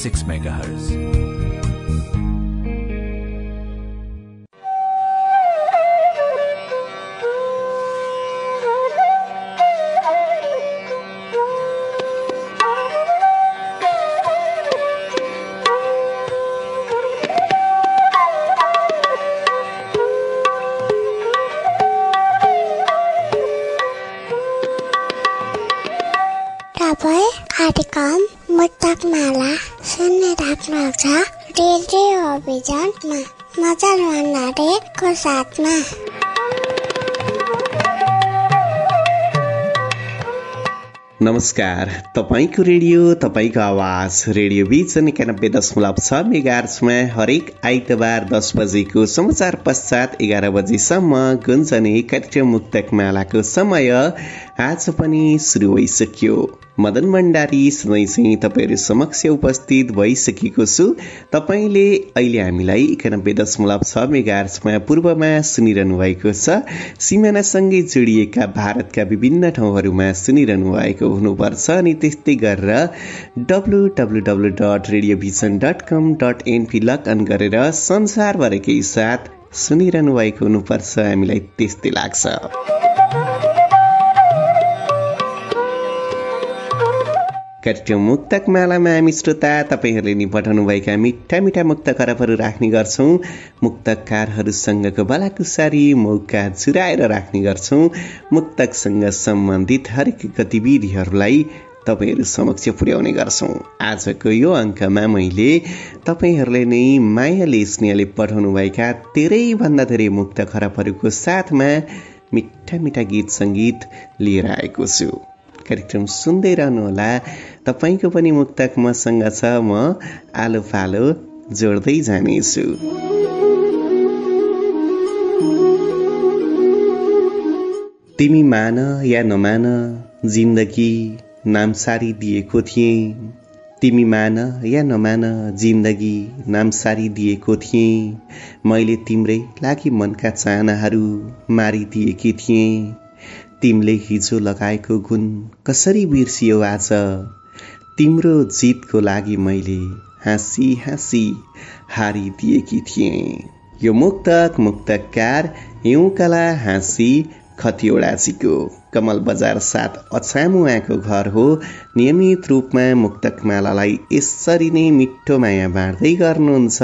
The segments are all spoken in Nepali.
6 MHz. मुक्तक माला सुनिराख्नु छ। रेडियो अभिजनमा मजल भण्डारीको साथमा। नमस्कार तपाईँको रेडियो तपाईँको आवाज रेडियो बिजन एकानब्बे दशमलव छ मेगार्समा हरेक आइतबार दस बजेको समाचार पश्चात एघार बजेसम्म गुन्जने कार्यक्रम मुक्तक मालाको समय आज पनि सुरु भइसक्यो। मदन भण्डारी सधैँ तपाईँहरू समक्ष उपस्थित भइसकेको छु। तपाईँले अहिले हामीलाई एकानब्बे दशमलव छ मेगार्समा पूर्वमा सुनिरहनु भएको छ। सिमानासँगै जोडिएका भारतका विभिन्न ठाउँहरूमा सुनिरहनु भएको हुनुपर्छ अनि त्यस्तै गरेर W W W dot Radio Vision dot com dot NP log on गरेर संसारभरिकै साथ सुनिरहनु भएको हुनुपर्छ। हामीलाई त्यस्तै लाग्छ। कार्यक्रम मुक्तक मालामा हामी श्रोता तपाईँहरूले नि पठाउनुभएका मिठा मिठा मुक्त खराबहरू राख्ने गर्छौँ। मुक्तकारहरूसँगको बलाकुसारी मौका चुराएर राख्ने गर्छौँ। मुक्तकसँग सम्बन्धित हरेक गतिविधिहरूलाई तपाईँहरू समक्ष पुर्याउने गर्छौँ। आजको यो अङ्कमा मैले तपाईँहरूले नै मायाले स्नेहले पठाउनुभएका धेरैभन्दा धेरै मुक्त खराबहरूको साथमा मिठा मिठा गीत सङ्गीत लिएर आएको छु। कार्यक्रम सुन्दै रहनुहोला तपाईँको पनि मुक्तक मसँग छ म आलो फालो जोड्दै जानेछु। तिमी मान या नमान जिन्दगी नाम सारी दिएको थिएँ। तिमी मान या नमान जिन्दगी नाम सारी दिएको थिएँ। मैले तिम्रै लागि मनका चाहनाहरू मारिदिएकी थिएँ। तिमीले हिजो लगाएको गुण कसरी बिर्सियो आज? तिम्रो जितको लागि मैले हाँसी हाँसी हारिदिएकी थिएँ। यो मुक्तक मुक्तकार हिउँकला हाँसी खतिवडाजीको कमल बजार साथ अछामुआको घर हो। नियमित रूपमा मुक्तकमालालाई यसरी नै मिठो माया बाँड्दै गर्नुहुन्छ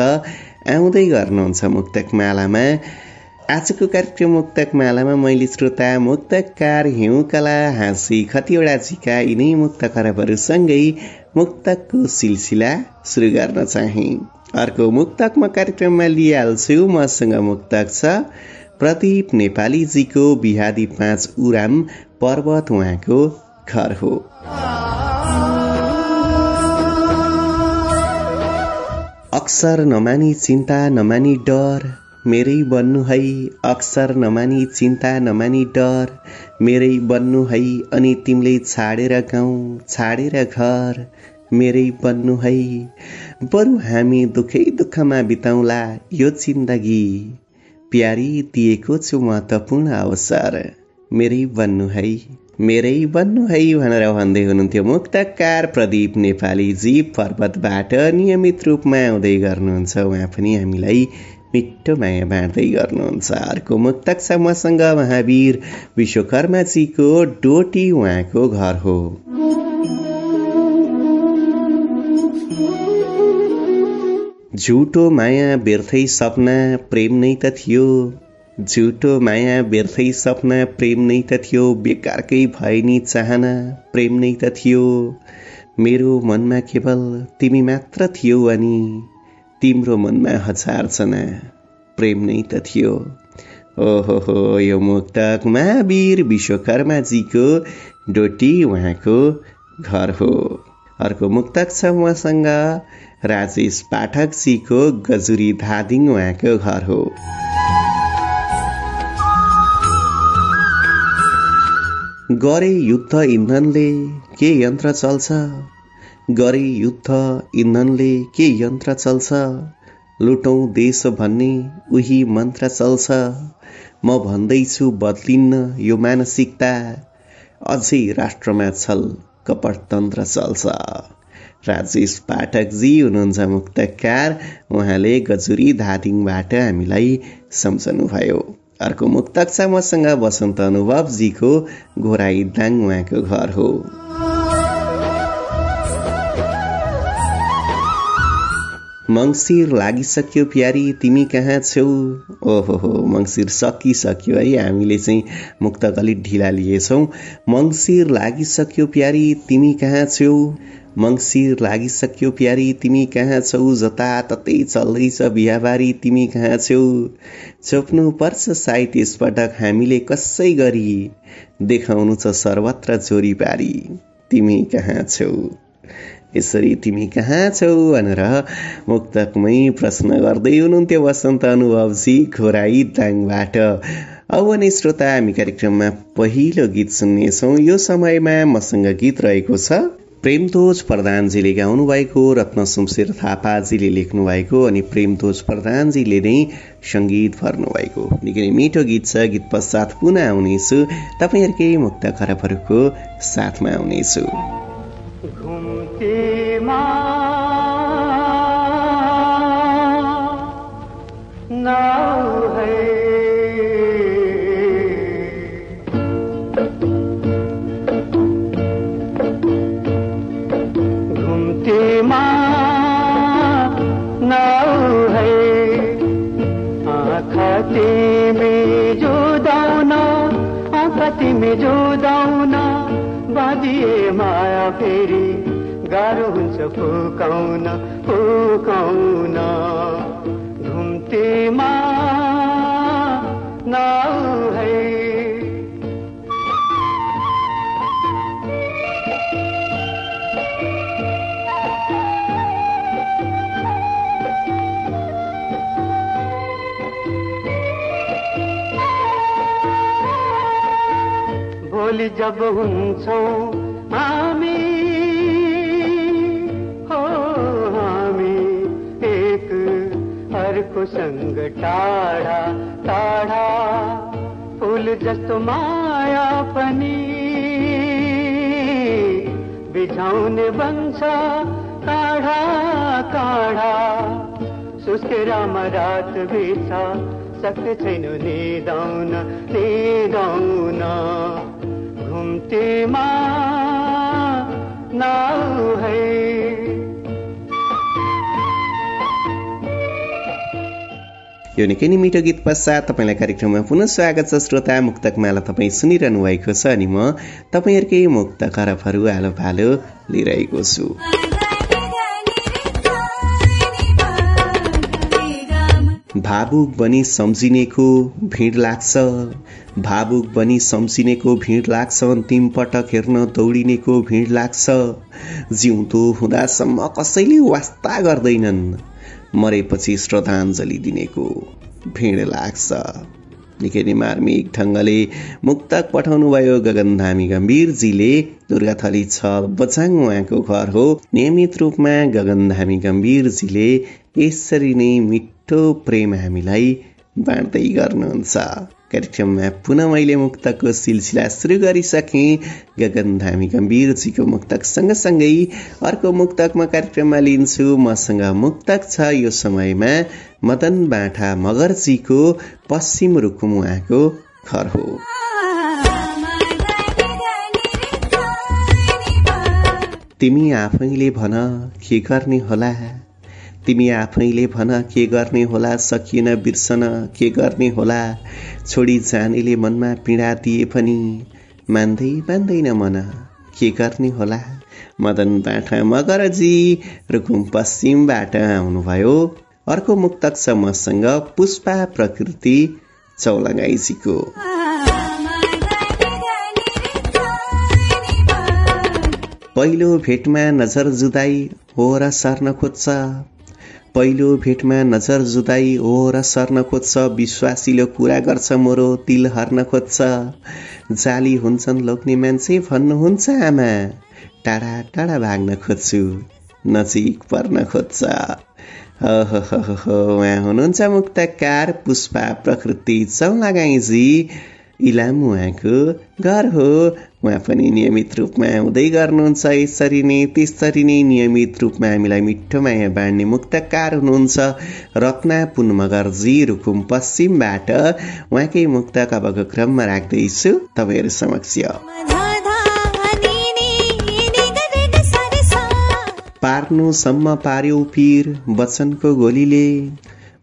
आउँदै गर्नुहुन्छ मुक्तकमालामा। आजको कार्यक्रम मुक्तक मालामा मैले श्रोता मुक्तकार हिउँकला हाँसी खतिवडाजीका यिनै मुक्त खराबहरूसँगै मुक्तकको सिलसिला सुरु गर्न चाहे। अर्को मुक्तक म कार्यक्रममा लिइहाल्छु मसँग मुक्तक छ प्रदीप नेपालीजीको बिहादी पाँच उराम पर्वत उहाँको घर हो। अक्सर नमानी चिन्ता नमानी डर मेरै बन्नु है अक्सर नमानी चिन्ता नमानी डर। मेरै बन्नु है अनि तिमीले छाडेर गाउँ छाडेर घर। मेरै बन्नु है बरु हामी दुःखै दुःखमा बिताउला यो जिन्दगी। प्यारी दिएको छु महत्त्वपूर्ण अवसर। मेरै बन्नु है मेरै बन्नु है भनेर भन्दै हुनुहुन्थ्यो मुक्तकार प्रदीप नेपालीजी पर्वतबाट नियमित रूपमा आउँदै गर्नुहुन्छ उहाँ पनि हामीलाई मिठो माया बाँड्दै गर्नुहुन्छ अर्को मुक्तक छ मसँग महावीर विश्वकर्माजीको डोटी उहाँको घर हो झुटो माया व्यर्थै सपना प्रेम नै त थियो झुटो माया व्यर्थै सपना प्रेम नै त थियो बेकारकै भए नि चाहना प्रेम नै त थियो मेरो मनमा केवल तिमी मात्र थियो अनि तिम्रो मनमा हजार जना प्रेम नै त थियो। ओहो हो यो मुक्तक महावीर विश्वकर्माजीको डोटी उहाँको घर हो। अर्को मुक्तक छ उहाँसँग राजेश पाठकजीको गजुरी धादिङ उहाँको घर हो। गरे युद्ध इन्धनले के यन्त्र चल्छ? गरे युद्ध इन्धनले के यन्त्र चल्छ? लुटौँ देश भन्ने उही मन्त्र चल्छ। म भन्दैछु बदलिन्न यो मानसिकता। अझै राष्ट्रमा छल कपटतन्त्र चल्छ। राजेश पाठकजी हुनुहुन्छ मुक्तकार। उहाँले गजुरी धादिङबाट हामीलाई सम्झनुभयो। अर्को मुक्तक छ मसँग वसन्त अनुभवजीको घोराई दाङ उहाँको घर हो। मङ्सिर लागिसक्यो प्यारी तिमी कहाँ छेउ ओहो हो मङ्सिर सकिसक्यो है हामीले चाहिँ मुक्तक अलिक ढिला लिएछौँ। मङ्सिर लागिसक्यो प्यारी तिमी कहाँ छेउ मङ्सिर लागिसक्यो प्यारी तिमी कहाँ छौ? जताततै चल्दैछ बिहाबारी तिमी कहाँ छेउ चोप्नु पर्छ सायद यसपटक हामीले कसै गरी। देखाउनु छ सर्वत्र चोरी पारी तिमी कहाँ छेउ यसरी तिमी कहाँ छौ भनेर मुक्तकमै प्रश्न गर्दै हुनुहुन्थ्यो वसन्त अनुभवजी खोराई दाङबाट अब नै श्रोता हामी कार्यक्रममा पहिलो गीत सुन्नेछौँ यो समयमा मसँग गीत रहेको छ प्रेमतोज प्रधानजीले गाउनु भएको रत्न सुमशेर थापाजीले लेख्नु भएको अनि प्रेमतोज प्रधानजीले नै सङ्गीत भर्नु भएको निकै नै मिठो गीत छ गीत पश्चात पुनः आउनेछु तपाईँहरूकै मुक्त खराबहरूको साथमा आउनेछु घुम्तीमा नाउ है। घुम्तीमा नाउ है। आँखा तिमी जुदाउन आँखा तिमी जुदाउन बाँधिए माया फेरि। गाह्रो हुन्छ फुकाउन फुकाउन। घुम्तीमा नाउ है। भोलि जब हुन्छौँ सँग टाढा टाढा फुल जस्तो माया पनि बिझाउने बन्छ काढा काढा। सुस्केरामा रात बिछ सक्ने छैन निदाउन निदाउन। घुम्तीमा नाउ है। यो निकै नै मिठो गीत पश्चात तपाईँलाई कार्यक्रममा पुनः स्वागत छ श्रोता मुक्तक माला तपाईँ सुनिरहनु भएको छ अनि म तपाईँहरूकै मुक्त खरबहरू आलो भालो लिइरहेको छु। भावुक बनी सम्झिनेको भिड लाग्छ। भावुक बनी सम्झिनेको भिड लाग्छ। अन्तिम पटक हेर्न दौडिनेको भिड लाग्छ। जिउँदो हुँदासम्म कसैले वास्ता गर्दैनन्। मरेपछि श्रद्धाञ्जली दिनेको भिड लाग्छ। निकै नै मार्मिक ढङ्गले मुक्तक पठाउनुभयो गगनधामी गम्भीरजीले। दुर्गाथली छ बचाङ उहाँको घर हो। नियमित रूपमा गगनधामी गम्भीरजीले यसरी नै मिठो प्रेम हामीलाई बाँड्दै गर्नुहुन्छ। कार्यक्रममा पुनः मैले मुक्तकको सिलसिला सुरु गरिसकेँ गगन धामी गम्भीरजीको मुक्तक सँगसँगै अर्को मुक्तक म कार्यक्रममा लिन्छु मसँग मुक्तक छ यो समयमा मदन बाठा मगरजीको पश्चिम रुकुम उहाँको घर हो तिमी आफैले भन के गर्ने होला तिमी आफैले भन के गर्ने होला सकिएन बिर्सन के गर्ने होला? छोडी जानेले मनमा पीडा दिए पनि मान्दै मान्दैन मन। के गर्ने होला? मदन बाठा मगरजी रुकुम पश्चिमबाट आउनुभयो। अर्को मुक्तक छ मसँग पुष्पा प्रकृति चौलगाईजीको पहिलो भेटमा नजर जुदाई हो र सर्न खोज्छ। पहिलो भेटमा नजर जुदाई हो र सर्न खोज्छ विश्वासिलो कुरा गर्छ मोरो तिल हर्न खोज्छ। जाली हुन्छन् लोग्ने मान्छे भन्नुहुन्छ आमा। टाढा टाढा भाग्न खोज्छु नजिक पर्न खोज्छ। उहाँ हुनुहुन्छ मुक्तकार पुष्पा प्रकृति चौलागाईजी। इलाम उहाँको घर हो। उहाँ पनि नियमित रूपमा आउँदै गर्नुहुन्छ। यसरी नै त्यसरी नै नियमित रूपमा हामीलाई मिठो माया बाँड्ने मुक्तकार हुनुहुन्छ। रत्ना पुन मगरजी रुकुम पश्चिमबाट उहाँकै मुक्तक अबको क्रममा राख्दैछु तपाईँहरू समक्ष। पार्नुसम्म पार्यो पीर वचनको गोलीले।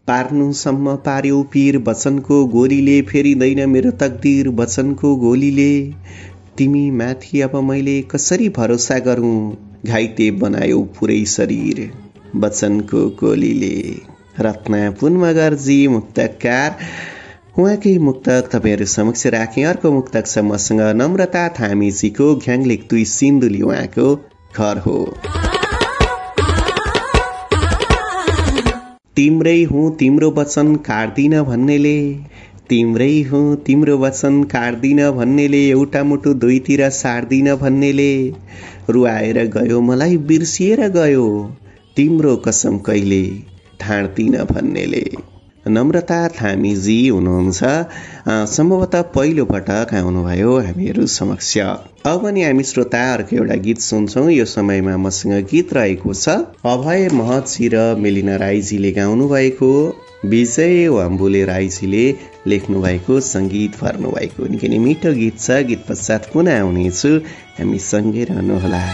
पार्नुसम्म पार्यो पीर वचनको गोलीले फेरिँदैन मेरो तकदिर वचनको गोलीले। तिमी माथि अब मैले कसरी भरोसा गरौँ? घाइते बनायो पुरै शरीर वचनको गोलीले। रत्ना पुनमगरजी मुक्तकार। उहाँकै मुक्तक तपाईँहरू समक्ष राखेँ। अर्को मुक्तक छ मसँग नम्रता थामीजीको घ्याङलेक दुई सिन्धुली उहाँको घर हो। तिम्रै हुँ तिम्रो वचन काट्दिन भन्नेले। तिम्रै हुँ तिम्रो वचन काट्दिन भन्नेले। एउटा मुटु दुईतिर सार्दिन भन्नेले। रुवाएर गयो मलाई बिर्सिएर गयो। तिम्रो कसम कहिले ठाड्दिन भन्नेले। नम्रता थामीजी हुनुहुन्छ। सम्भवतः पहिलो पटक आउनुभयो हामीहरू समक्ष। अब नि हामी श्रोताहरूको एउटा गीत सुन्छौँ। यो समयमा मसँग गीत रहेको छ। अभय महतजी र मेलिना राईजीले गाउनु भएको विजय वाम्बुले राईजीले लेख्नु भएको सङ्गीत भर्नु भएको निकै नै मिठो गीत छ। गीत पश्चात पुनः आउनेछु हामी सँगै रहनुहोला।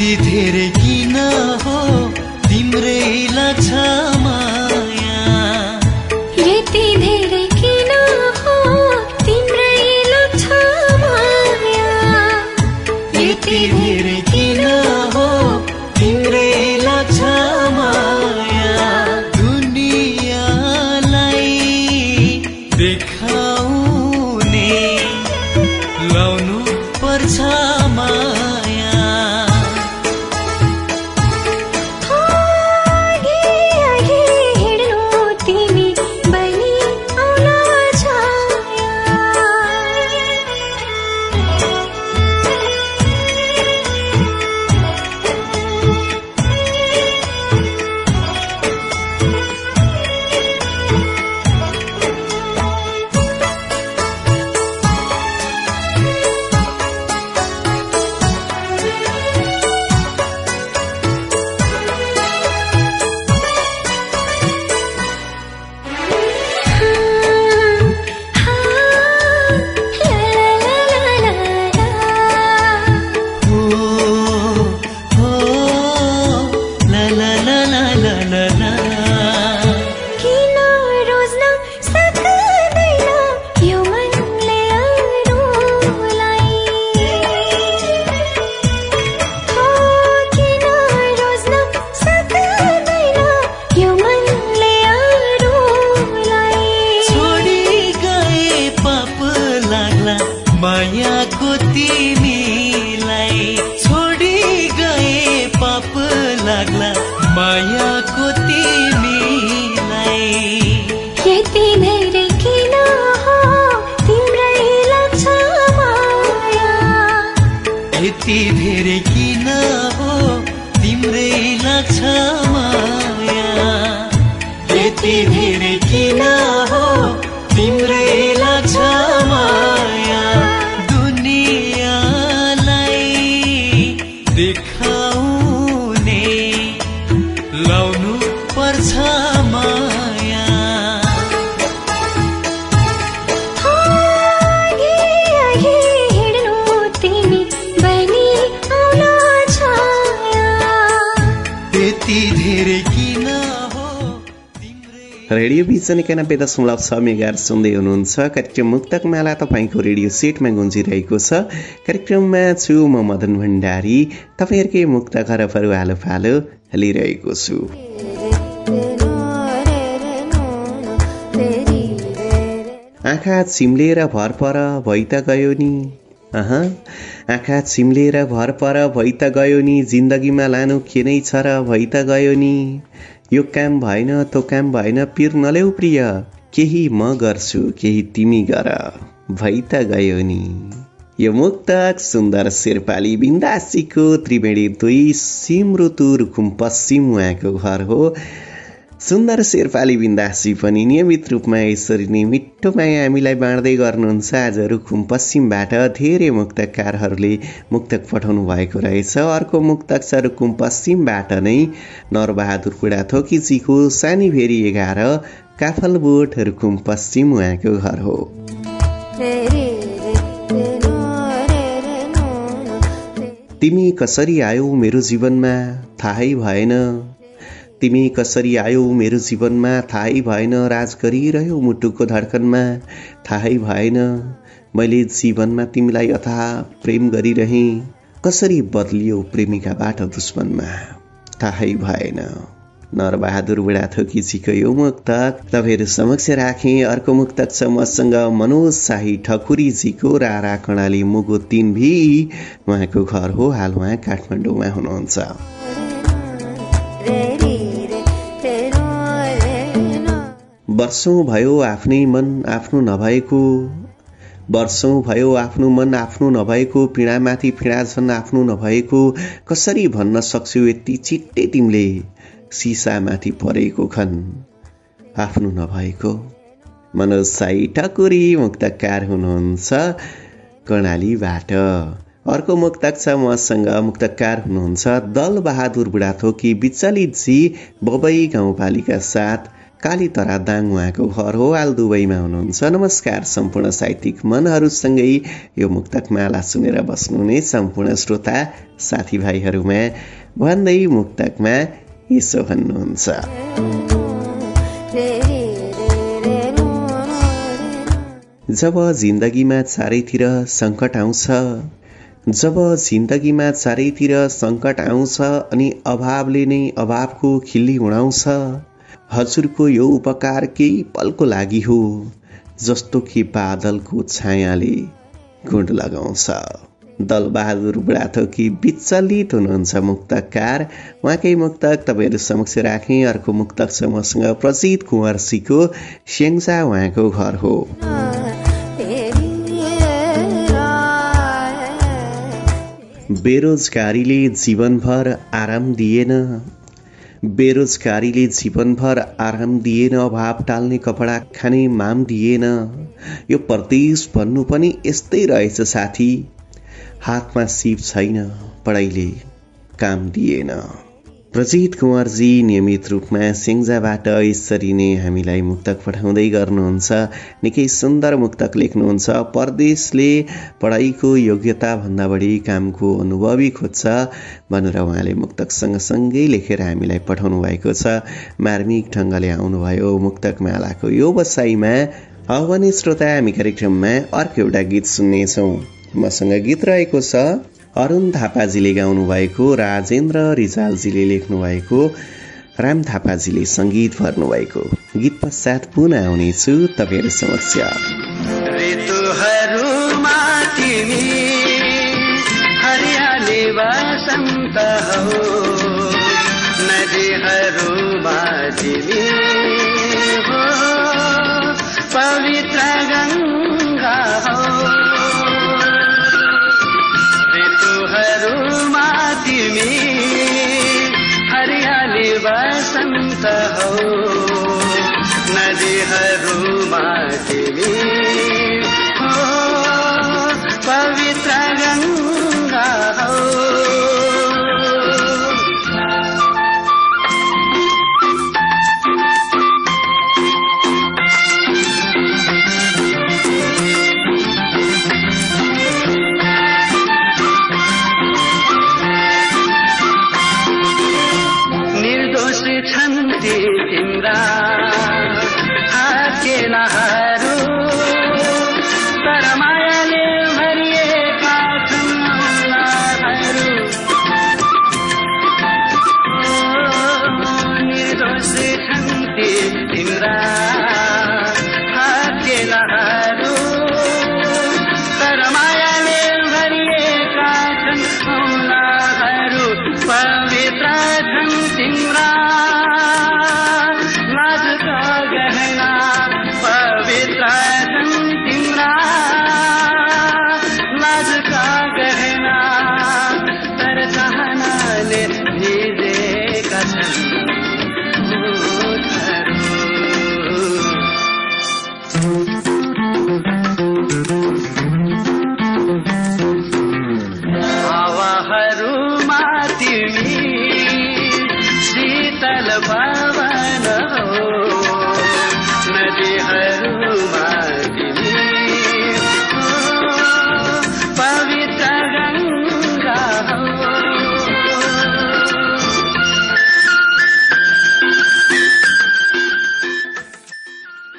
यति धेरै धेरै किन हो रेडियो भिजन एकानब्बे दशमलव छ मेगार सुन्दै हुनुहुन्छ। कार्यक्रम मुक्तक माला तपाईँको रेडियो सेटमा गुन्जिरहेको छ। कार्यक्रममा छु म मदन भण्डारी। तपाईँहरूकै मुक्त खरबहरू आलो फालो लिइरहेको छु। आँखा चिम्लेर भर पर भइ त गयो नि। अह। आँखा चिम्लेर भर पर भइ त गयो नि। जिन्दगीमा लानु के नै छ र भइ त गयो नि। यो काम भएन त्यो काम भएन पिर नलेउ प्रिय। केही म गर्छु केही तिमी गर। भइ त गयो नि। यो मुक्तक सुन्दर शेर्पाली बिन्दासीको त्रिवेणी दुई सिमरुतु रुकुम पश्चिम उहाँको घर हो। सुन्दर शेर्पाली बिन्दासी पनि नियमित रूपमा यसरी नै मिठो माया हामीलाई बाँड्दै गर्नुहुन्छ। आज रुकुम पश्चिमबाट धेरै मुक्तकारहरूले मुक्तक पठाउनु भएको रहेछ। अर्को मुक्तक छ रुकुम पश्चिमबाट नै नरबहादुर बुढाथोकीजीको सानी भेरी एघार काफलबोट रुकुम पश्चिम उहाँको घर हो। तिमी कसरी आयौ मेरो जीवनमा? थाहै भएन। तिमी कसरी आयौ मेरो जीवनमा? थाहै भएन राज गरिरह्यौ मुटुको धड्कनमा। थाहै भएन मैले जीवनमा तिमीलाई अथाह प्रेम गरिरहेँ। कसरी बदलियो प्रेमिकाबाट दुश्मनमा? थाहै भएन। नरबहादुर बुढाथोकीजीको यो मुक्तक। तपाईँहरू समक्ष राखेँ अर्को मुक्तक छ मसँग मनोज शाही ठकुरीजीको रारा कणाली मुगो तिन भी उहाँको घर हो हाल उहाँ काठमाडौँमा हुनुहुन्छ। वर्षौँ भयो आफ्नै मन आफ्नो नभएको। वर्षौँ भयो आफ्नो मन आफ्नो नभएको पीडामाथि पीडा झन् आफ्नो नभएको। कसरी भन्न सक्छौ यति छिट्टै तिमीले? सिसामाथि परेको खन आफ्नो नभएको। मनोज साई ठकुरी मुक्तकार हुनुहुन्छ कर्णालीबाट। अर्को मुक्तक छ मसँग मुक्तकार हुनुहुन्छ दल बहादुर बुढाथोकी विचलितजी बबई गाउँपालिका साथ कालीतरा दाङ उहाँको घर हो आल दुबईमा हुनुहुन्छ। नमस्कार सम्पूर्ण साहित्यिक मनहरूसँगै यो मुक्तक माला सुनेर बस्नुहुने सम्पूर्ण श्रोता साथीभाइहरूमा भन्दै मुक्तकमा यसो भन्नुहुन्छ। जब जिन्दगीमा चारैतिर सङ्कट आउँछ जब जिन्दगीमा चारैतिर सङ्कट आउँछ अनि अभावले नै अभावको खिल्ली उडाउँछ हजुरको यो उपकार केही पलको लागि हो जस्तो कि बादलको छायाले गुण लगाउँछ। दलबहादुर बुढाथोकी विचलित हुनुहुन्छ मुक्तकार? उहाँकै मुक्तक तपाईँहरू समक्ष राखेँ अर्को मुक्तक छ मसँग प्रसिद्ध कुँवरसीको स्याङ्जा उहाँको घर हो। बेरोजगारीले जीवनभर आराम दिएन। बेरोजगारीले जीवनभर आराम दिएन अभाव टाल्ने कपडा खाने माम दिएन। यो परदेश भन्नु पनि यस्तै रहेछ साथी। हातमा सिप छैन पढाइले काम दिएन। प्रजित कुँवरजी नियमित रूपमा सेङ्जाबाट यसरी नै हामीलाई मुक्तक पठाउँदै गर्नुहुन्छ। निकै सुन्दर मुक्तक लेख्नुहुन्छ। परदेशले पढाइको योग्यता भन्दा बढी कामको अनुभवी खोज्छ। भनेर उहाँले मुक्तक सँगसँगै लेखेर हामीलाई पठाउनु भएको छ। मार्मिक ढङ्गले आउनुभयो मुक्तक मालाको यो बसाइमा। भने श्रोता हामी कार्यक्रममा अर्को एउटा गीत सुन्नेछौँ। मसँग गीत रहेको छ। अरुण थापाजीले गाउनु भएको राजेन्द्र रिजालजीले लेख्नु भएको राम थापाजीले सङ्गीत भर्नुभएको। गीत पश्चात पुनः आउनेछु तपाईँहरू समक्ष। ऋतुहरूमा तिमी हौ। नदीहरूमा तिमी शीतल पवन हो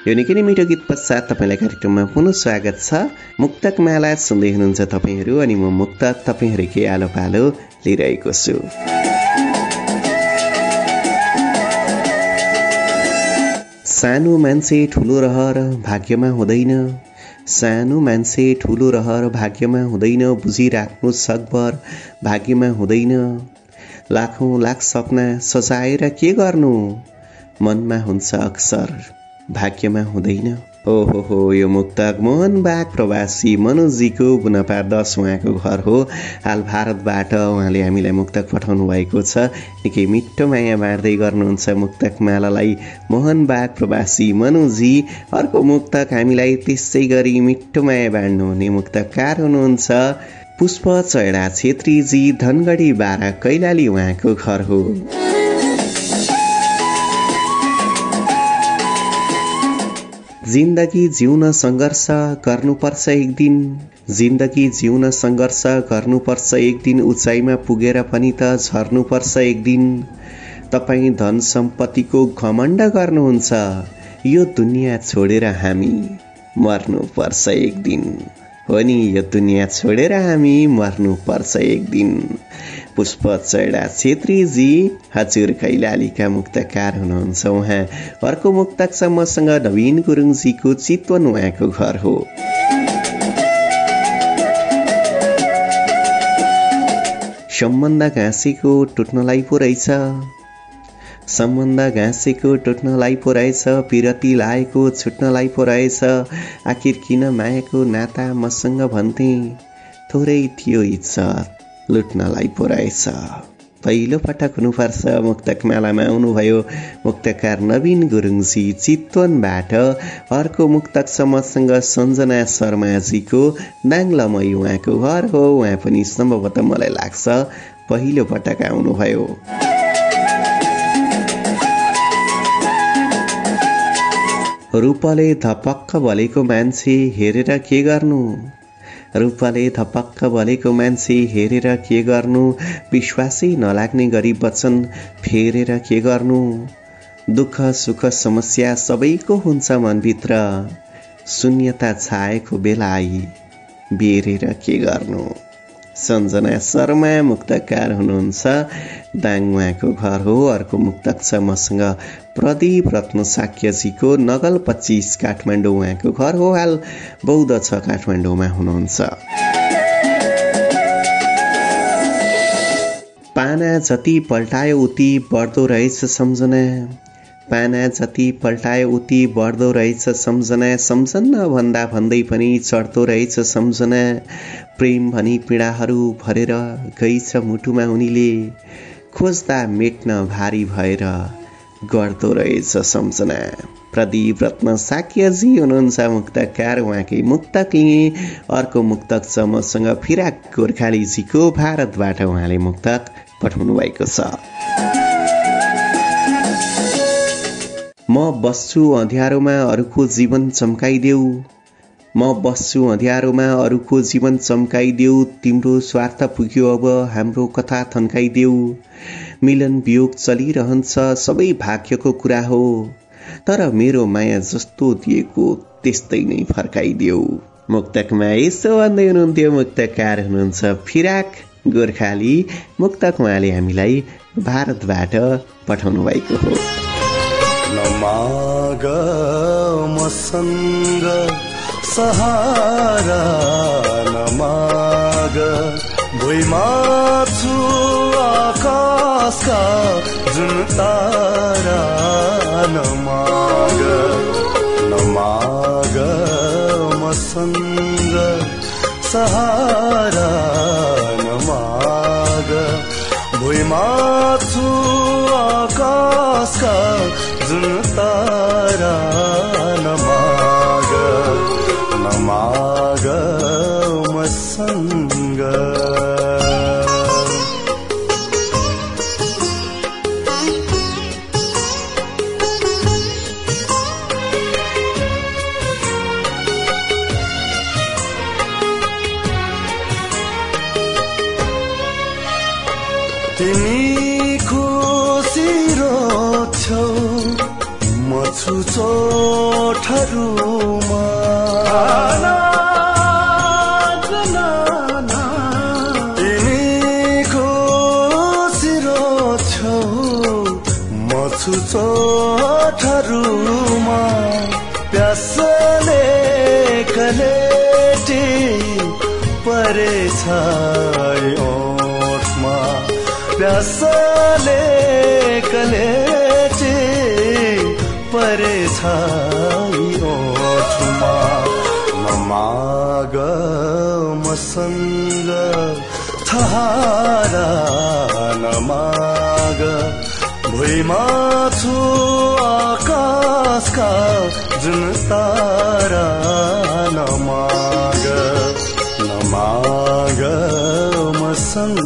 यो निकै नै मिठो गीत पश्चात तपाईँलाई कार्यक्रममा पुनः स्वागत छ। मुक्तक माला सुन्दै हुनुहुन्छ तपाईँहरू अनि म मुक्त तपाईँहरूकै आलो पालो लिइरहेको छु सानो मान्छे ठुलो रहर भाग्यमा हुँदैन। सानो मान्छे ठुलो रहर भाग्यमा हुँदैन बुझिराख्नु सकभर भाग्यमा हुँदैन। लाखौँ लाख सपना सजाएर के गर्नु? मनमा हुन्छ अक्सर भाग्यमा हुँदैन। ओहो यो मुक्तक मोहन बाग प्रवासी मनोजीको बुनपा दस उहाँको घर हो। हाल भारतबाट उहाँले हामीलाई मुक्तक पठाउनु भएको छ। निकै मिठो माया बाँड्दै गर्नुहुन्छ मुक्तक मालालाई। मोहन बाग प्रवासी मनोजी अर्को मुक्तक हामीलाई त्यसै गरी मिठो माया बाँड्नुहुने मुक्तकार हुनुहुन्छ पुष्प चैडा छेत्रीजी धनगढी बारा कैलाली उहाँको घर हो। जिन्दगी जिउन सङ्घर्ष गर्नुपर्छ एक दिन जिन्दगी जिउन सङ्घर्ष गर्नुपर्छ एक दिन उचाइमा पुगेर पनि त झर्नुपर्छ एक दिन तपाईँ धन सम्पत्तिको घमण्ड गर्नुहुन्छ। यो दुनियाँ छोडेर हामी मर्नुपर्छ एक दिन हो नि यो दुनियाँ छोडेर हामी मर्नुपर्छ एक दिन पुष्प चैडा छेत्रीजी हजुर कैलालीका मुक्तकार हुनुहुन्छ उहाँ। अर्को मुक्तक मसँग नवीन गुरुङजीको चितवन उहाँको घर हो। सम्बन्ध घाँसेको टुट्नलाई पो रहेछ। सम्बन्ध घाँसेको टुट्नलाई पो रहेछ पिरती लाएको छुट्नलाई पो रहेछ। आखिर किन मायाको नाता मसँग भन्थे? थोरै थियो इज्जत। लुट्नलाई पो रहेछ पहिलो पटक हुनुपर्छ मुक्तक मालामा आउनुभयो। मुक्तकार नवीन गुरुङजी चितवनबाट अर्को मुक्तक छ मसँग सञ्जना शर्माजीको नाङ्लमई उहाँको घर हो। उहाँ पनि सम्भवतः मलाई लाग्छ पहिलो पटक आउनुभयो। रूपले धपक्क भलेको मान्छे हेरेर के गर्नु? रूपले धपक्क भलेको मान्छे हेरेर के गर्नु? विश्वासै नलाग्ने गरी वचन फेरेर के गर्नु? दुःख सुख समस्या सबैको हुन्छ मनभित्र। शून्यता छाएको बेला आई बेरेर के गर्नु? सञ्जना शर्मा मुक्तकार हुनुहुन्छ। दाङ उहाँको घर हो। अर्को मुक्तक छ मसँग प्रदीप रत्न साक्यजीको नगल पच्चिस काठमाडौँ उहाँको घर हो। हाल बौद्ध छ काठमाडौँमा हुनुहुन्छ। पाना जति पल्टायो उति बढ्दो रहेछ सम्झना। पाना जति पल्टायो उति बढ्दो रहेछ सम्झना। सम्झन्न भन्दा भन्दै पनि चढ्दो रहेछ सम्झना। प्रेम भनी पीडाहरू भरेर गइछ मुटुमा उनीले। खोज्दा मेट्न भारी भएर गर्दो रहेछ सम्झना। प्रदीप रत्न साक्यजी हुनुहुन्छ मुक्तकार उहाँकै मुक्तक लिए अर्को मुक्तक छ मसँग फिराक गोर्खालीजीको भारतबाट उहाँले मुक्तक पठाउनु भएको छ। म बस्छु अँध्यारोमा अरूको जीवन चम्काइदेऊ। म बस्छु अँध्यारोमा अरूको जीवन चम्काइदेऊ। तिम्रो स्वार्थ पुग्यो अब हाम्रो कथा थन्काइदेऊ। मिलन वियोग चलिरहन्छ सबै भाग्यको कुरा हो। तर मेरो माया जस्तो दिएको त्यस्तै नै फर्काइदेऊ। मुक्तकमा यसो भन्दै हुनुहुन्थ्यो मुक्तकार हुनुहुन्छ फिराक गोर्खाली। मुक्तक उहाँले हामीलाई भारतबाट पठाउनु भएको हो। नमाग मसँग सहारा नमाग भुइँमा छु आकाशका जुन तारा नमाग नमाग मसँग सहारा नमाग भुइँमा छु चोटहरूमा। मसँग थहारा नमाग। छु आकाशका जुन तारा नमाग। नमाग मसँग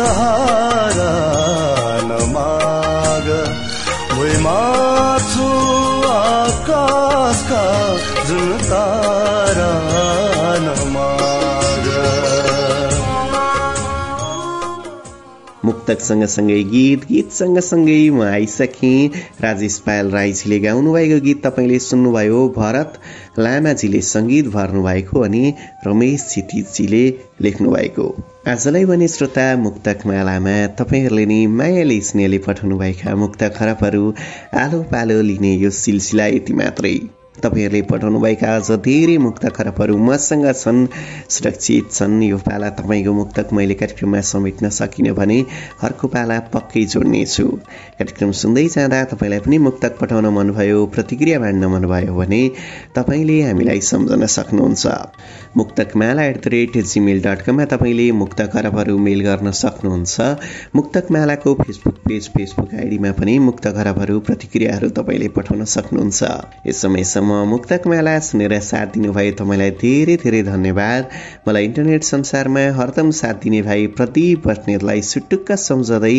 सहारा मुक्तक सँगसँगै गीत गीत सँगसँगै म आइसकेँ। राजेश पायल राईजीले गाउनुभएको गीत तपाईँले सुन्नुभयो भरत लामाजीले सङ्गीत भर्नुभएको अनि रमेश छिटिजीले लेख्नु भएको आजलाई भने श्रोता मुक्तक मालामा तपाईँहरूले नि मायाले स्नेहले पठाउनुभएका मुक्त खरबहरू आलो पालो लिने यो सिलसिला यति मात्रै। तपाईँहरूले पठाउनुभएका अझ धेरै मुक्त खरबहरू मसँग छन्। सुरक्षित छन्। यो पाला तपाईँको मुक्तक मैले कार्यक्रममा समेट्न सकिनँ भने अर्को पाला पक्कै जोड्नेछु। कार्यक्रम सुन्दै जाँदा तपाईँलाई पनि मुक्तक पठाउन मनभयो प्रतिक्रिया बाँड्न मनभयो भने तपाईँले हामीलाई सम्झन सक्नुहुन्छ। Muktakmala at the rate Gmail dot कममा तपाईँले मुक्त खरबहरू मेल गर्न सक्नुहुन्छ। मुक्तकमालाको फेसबुक पेज फेसबुक आइडीमा पनि मुक्त खरबहरू प्रतिक्रियाहरू तपाईँले पठाउन सक्नुहुन्छ। यस समयसम्म मुक्तकमाला सुनेर साथ दिनुभयो तपाईँलाई धेरै धेरै धन्यवाद। मलाई इन्टरनेट संसारमा हरदम साथ दिने भाइ प्रदीप बस्नेतलाई सुटुक्क सम्झँदै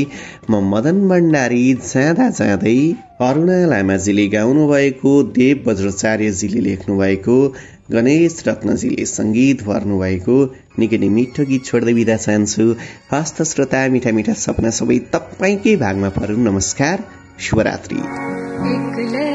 म मदन भण्डारी जाँदा जाँदै अरुणा लामाजीले गाउनु भएको देव वज्राचार्यजीले लेख्नु भएको गणेश रत्नजीले सङ्गीत भर्नुभएको निकै नै मिठो गीत छोड्दै बिदा चाहन्छु। हस्त श्रोता मिठा मिठा सपना सबै तपाईँकै भागमा परुन्। नमस्कार शुभरात्रि।